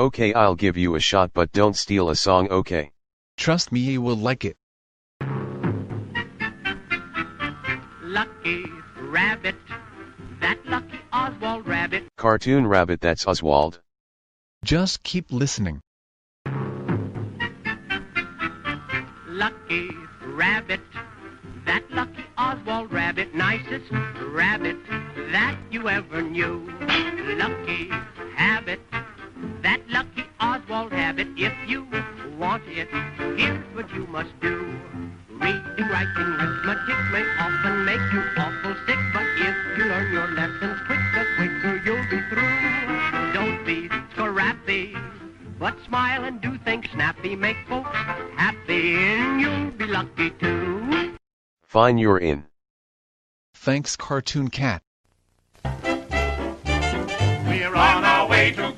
Okay, I'll give you a shot, but don't steal a song, okay? Trust me, you will like it. Lucky rabbit, that lucky Oswald rabbit. Cartoon Rabbit, that's Oswald. Just keep listening. Lucky rabbit, that lucky Oswald rabbit, nicest rabbit that you ever knew. Lucky habit, If you want it, here's what you must do. Reading, writing, arithmetic may often make you awful sick, but if you learn your lessons quick, the quicker you'll be through. Don't be scrappy, but smile and do things snappy. Make folks happy, and you'll be lucky too. Fine, you're in. Thanks, Cartoon Cat. We're on our way to